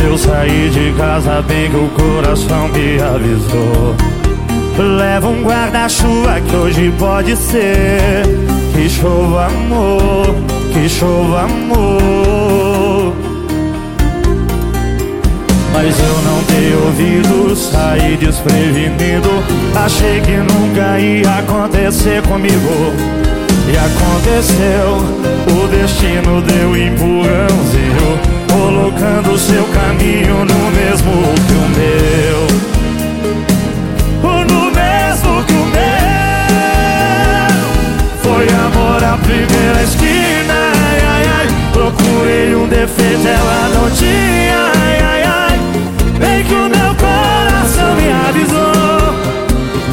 Quando eu saí de casa, bem que o coração me avisou. Leva um guarda-chuva que hoje pode ser. Que chova amor, que chova amor. Mas eu não dei ouvido, saí desprevenido. Achei que nunca ia acontecer comigo. E aconteceu, o destino deu empurrãozinho Colocando seu no mesmo que o meu no mesmo que o meu Foi amor à primeira esquina ai, ai, ai. Procurei um defeito, ela não tinha ai, ai, ai. Bem que o meu coração me avisou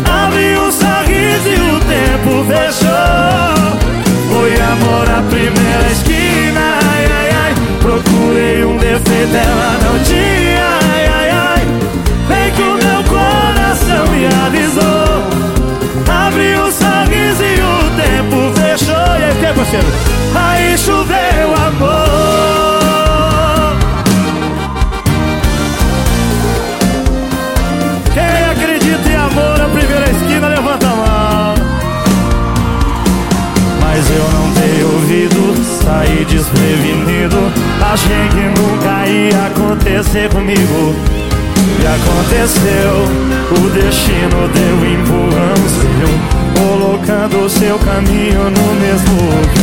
Abri um sorriso e o tempo fechou Foi amor à primeira esquina ai, ai, ai. Procurei um defeito, ela aí, choveu amor. Quem acredita em amor na primeira esquina, levanta a mão. Mas eu não dei ouvido, saí desprevenido. Achei que nunca ia acontecer comigo. E aconteceu, o destino deu empurrãozinho Colocando o seu caminho no mesmo meu